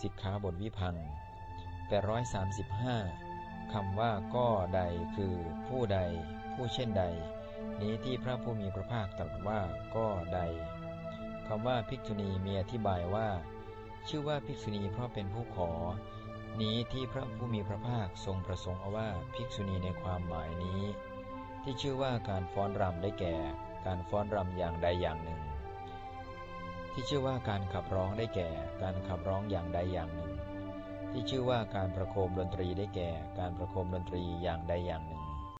สิกขาบทวิพัง835คำว่าก็ใดคือผู้ใด ผู้เช่นใด นี้ที่พระผู้มีพระภาคตรัสว่าก็ใดคำว่าภิกษุณีมีอธิบายว่า ชื่อว่าภิกษุณีเพราะเป็นผู้ขอ นี้ที่พระผู้มีพระภาคทรงประสงค์เอาว่าภิกษุณีในความหมายนี้ ที่ชื่อว่าการฟ้อนรำได้แก่ การฟ้อนรำอย่างใดอย่างหนึ่ง ที่ชื่อว่าการขับร้องได้แก่ การขับร้องอย่างใดอย่างหนึ่ง ที่ชื่อว่าการประโคมดนตรีได้แก่ การประโคมดนตรีอย่างใดอย่างหนึ่ง